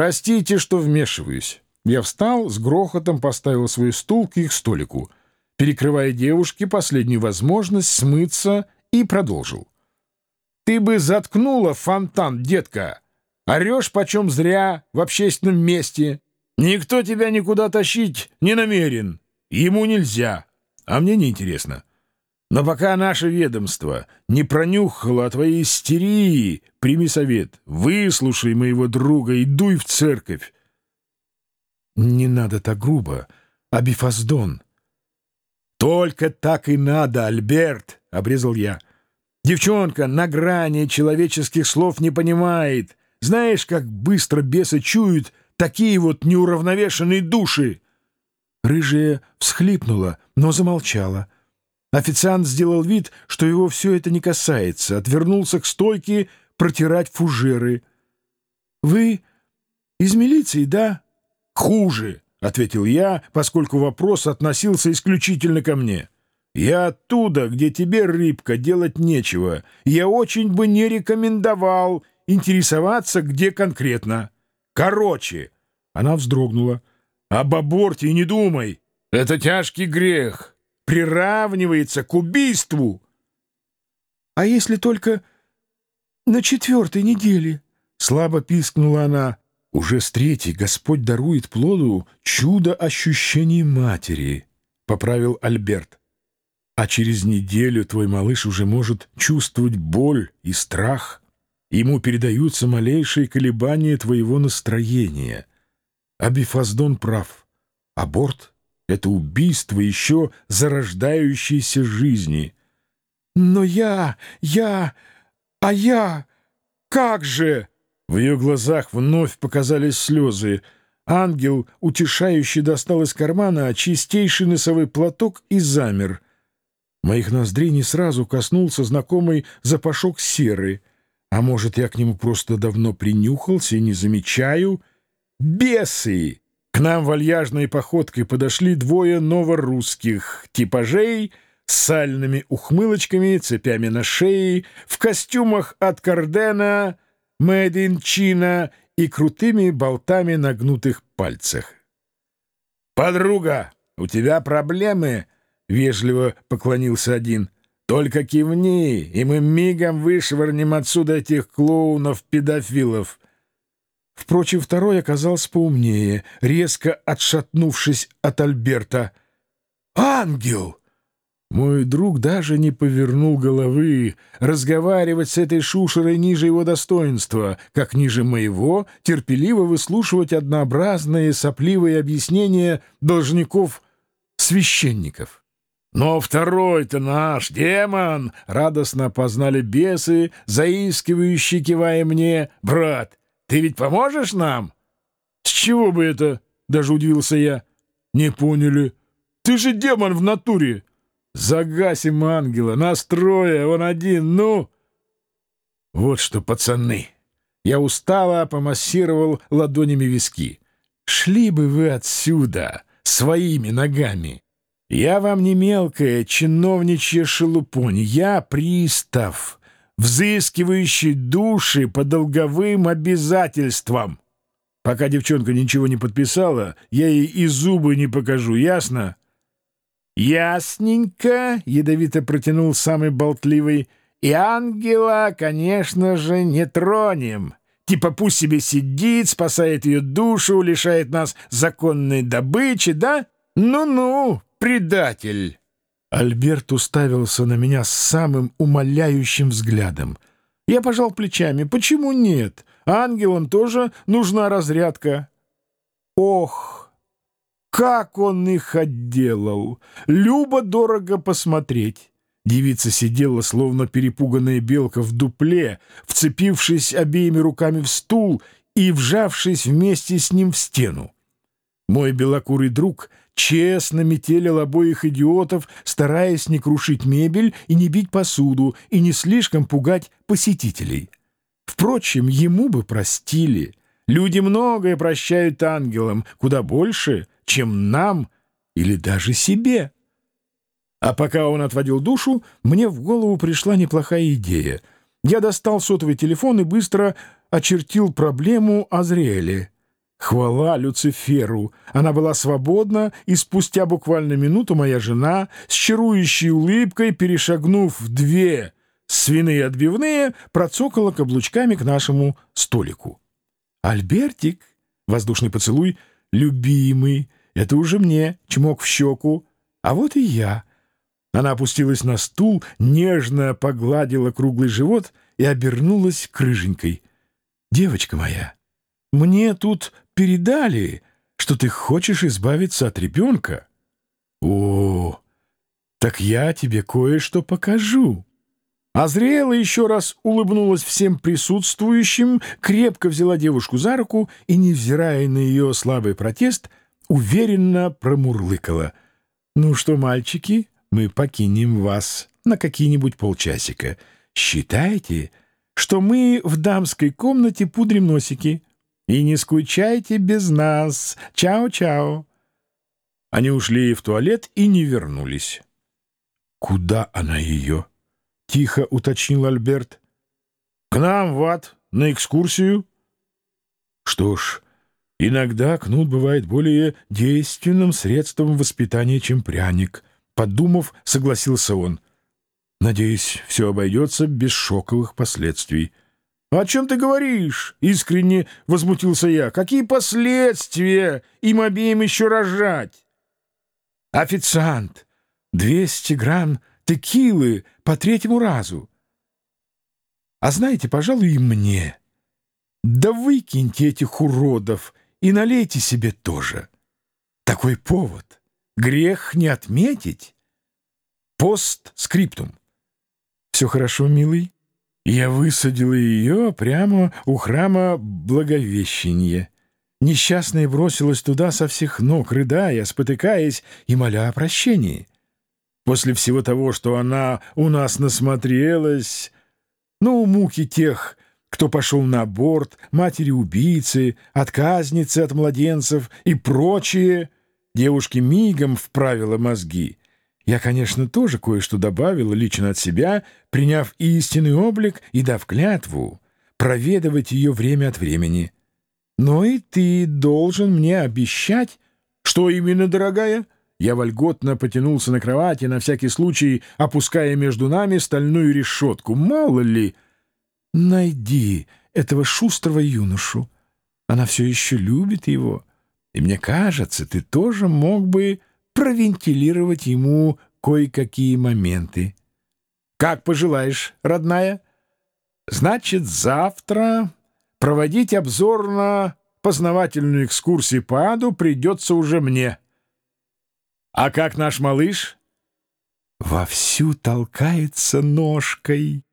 Простите, что вмешиваюсь. Я встал, с грохотом поставил свой стул к их столику, перекрывая девушке последнюю возможность смыться, и продолжил. «Ты бы заткнула фонтан, детка! Орешь почем зря в общественном месте. Никто тебя никуда тащить не намерен. Ему нельзя, а мне неинтересно. Но пока наше ведомство не пронюхало о твоей истерии, прими совет, выслушай моего друга и дуй в церковь. Не надо так грубо, Абифаздон. Только так и надо, Альберт, — обрезал я. Девчонка на грани человеческих слов не понимает. Знаешь, как быстро бесы чуют такие вот неуравновешенные души? Рыжая всхлипнула, но замолчала. Официант сделал вид, что его все это не касается, отвернулся к стойке протирать фужеры. «Вы из милиции, да?» «Хуже», — ответил я, поскольку вопрос относился исключительно ко мне. «Я оттуда, где тебе, рыбка, делать нечего. Я очень бы не рекомендовал интересоваться, где конкретно. Короче...» Она вздрогнула. «Об аборте не думай. Это тяжкий грех. Приравнивается к убийству». «А если только на четвертой неделе?» Слабо пискнула она. Уже с третьей Господь дарует плоду чудо ощущений матери, — поправил Альберт. А через неделю твой малыш уже может чувствовать боль и страх. Ему передаются малейшие колебания твоего настроения. Абифаздон прав. Аборт — это убийство еще зарождающейся жизни. Но я, я, а я, как же... В ее глазах вновь показались слезы. Ангел, утешающий, достал из кармана чистейший носовой платок и замер. Моих ноздрей не сразу коснулся знакомый запашок серы. А может, я к нему просто давно принюхался и не замечаю? Бесы! К нам вальяжной походкой подошли двое новорусских типажей с сальными ухмылочками, цепями на шее, в костюмах от Кардена — China и крутыми болтами на гнутых пальцах. «Подруга, у тебя проблемы?» — вежливо поклонился один. «Только кивни, и мы мигом вышвырнем отсюда этих клоунов-педофилов». Впрочем, второй оказался поумнее, резко отшатнувшись от Альберта. «Ангел!» Мой друг даже не повернул головы. Разговаривать с этой шушерой ниже его достоинства, как ниже моего, терпеливо выслушивать однообразные сопливые объяснения должников-священников. «Но второй-то наш демон!» — радостно познали бесы, заискивающие, кивая мне. «Брат, ты ведь поможешь нам?» «С чего бы это?» — даже удивился я. «Не поняли. Ты же демон в натуре!» Загасим ангела, настроя, он один, ну! Вот что, пацаны, я устало помассировал ладонями виски. Шли бы вы отсюда своими ногами. Я вам не мелкая чиновничья шелупонь, я пристав, взыскивающий души по долговым обязательствам. Пока девчонка ничего не подписала, я ей и зубы не покажу, ясно? «Ясненько», — ядовито протянул самый болтливый, «и ангела, конечно же, не тронем. Типа пусть себе сидит, спасает ее душу, лишает нас законной добычи, да? Ну-ну, предатель!» Альберт уставился на меня с самым умоляющим взглядом. Я пожал плечами. «Почему нет? Ангелам тоже нужна разрядка». «Ох!» Как он их отделал! Любо-дорого посмотреть. Девица сидела, словно перепуганная белка в дупле, вцепившись обеими руками в стул и вжавшись вместе с ним в стену. Мой белокурый друг честно метелил обоих идиотов, стараясь не крушить мебель и не бить посуду, и не слишком пугать посетителей. Впрочем, ему бы простили. Люди многое прощают ангелам, куда больше — чем нам или даже себе. А пока он отводил душу, мне в голову пришла неплохая идея. Я достал сотовый телефон и быстро очертил проблему Азриэле. Хвала Люциферу! Она была свободна, и спустя буквально минуту моя жена, с чарующей улыбкой, перешагнув две свиные отбивные, процокала каблучками к нашему столику. «Альбертик!» — воздушный поцелуй. «Любимый! Это уже мне!» — чмок в щеку. «А вот и я!» Она опустилась на стул, нежно погладила круглый живот и обернулась к рыженькой. «Девочка моя, мне тут передали, что ты хочешь избавиться от ребенка. О, так я тебе кое-что покажу. Азриэла еще раз улыбнулась всем присутствующим, крепко взяла девушку за руку и, невзирая на ее слабый протест, уверенно промурлыкала. «Ну что, мальчики, мы покинем вас на какие-нибудь полчасика. Считайте, что мы в дамской комнате пудрим носики». И не скучайте без нас. Чао-чао. Они ушли в туалет и не вернулись. «Куда она ее?» — тихо уточнил Альберт. «К нам в ад, на экскурсию». «Что ж, иногда кнут бывает более действенным средством воспитания, чем пряник», — подумав, согласился он. «Надеюсь, все обойдется без шоковых последствий». «О чем ты говоришь?» — искренне возмутился я. «Какие последствия им обеим еще рожать?» «Официант! Двести грамм текилы по третьему разу!» «А знаете, пожалуй, и мне. Да выкиньте этих уродов и налейте себе тоже. Такой повод. Грех не отметить. Пост-скриптум. Все хорошо, милый?» Я высадила ее прямо у храма Благовещения. Несчастная бросилась туда со всех ног, рыдая, спотыкаясь и моля о прощении. После всего того, что она у нас насмотрелась, ну, муки тех, кто пошел на борт, матери-убийцы, отказницы от младенцев и прочие, девушки мигом вправила мозги — я, конечно, тоже кое-что добавил лично от себя, приняв истинный облик и дав клятву проведывать ее время от времени. Но и ты должен мне обещать... Что именно, дорогая? Я вольготно потянулся на кровати, на всякий случай опуская между нами стальную решетку. Мало ли... Найди этого шустрого юношу. Она все еще любит его. И мне кажется, ты тоже мог бы провентилировать ему кое-какие моменты. Как пожелаешь, родная. Значит, завтра проводить обзорно-познавательную экскурсию по аду придется уже мне. А как наш малыш? Вовсю толкается ножкой.